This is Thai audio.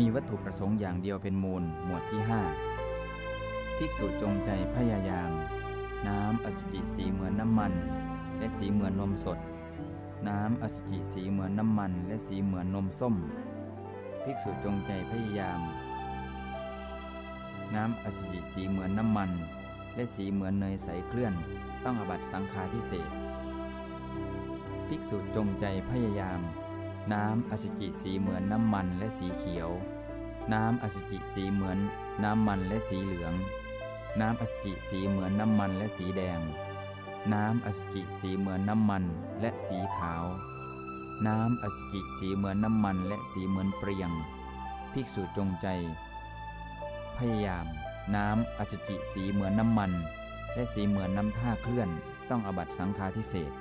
มีวัตถุประสงค์อย่างเดียวเป็นมูลหมวดที่ 5 ภิกษุจงใจพยายาม น้ำอสุจิสีเหมือนน้ำมัน และสีเหมือนนมสด น้ำอสุจิสีเหมือนน้ำมัน และสีเหมือนนมส้ม ภิกษุจงใจพยายาม น้ำอสุจิสีเหมือนน้ำมัน และสีเหมือนเนยใสเคลื่อน ต้องอบัตสังฆาทิเศษภิกษุจงใจพยายาม น้ำอสุจิสีเหมือนน้ำมันและสีเขียว น้ำอสุจิสีเหมือนน้ำมันและสีเหลือง น้ำอสุจิสีเหมือนน้ำมันและสีแดง น้ำอสุจิสีเหมือนน้ำมันและสีขาว น้ำอสุจิสีเหมือนน้ำมันและสีเหมือนเปรียง ภิกษุจงใจ พยายาม น้ำอสุจิสีเหมือนน้ำมัน และสีเหมือนน้ำท่าเคลื่อน ต้องอบัตสังฆาทิเศษ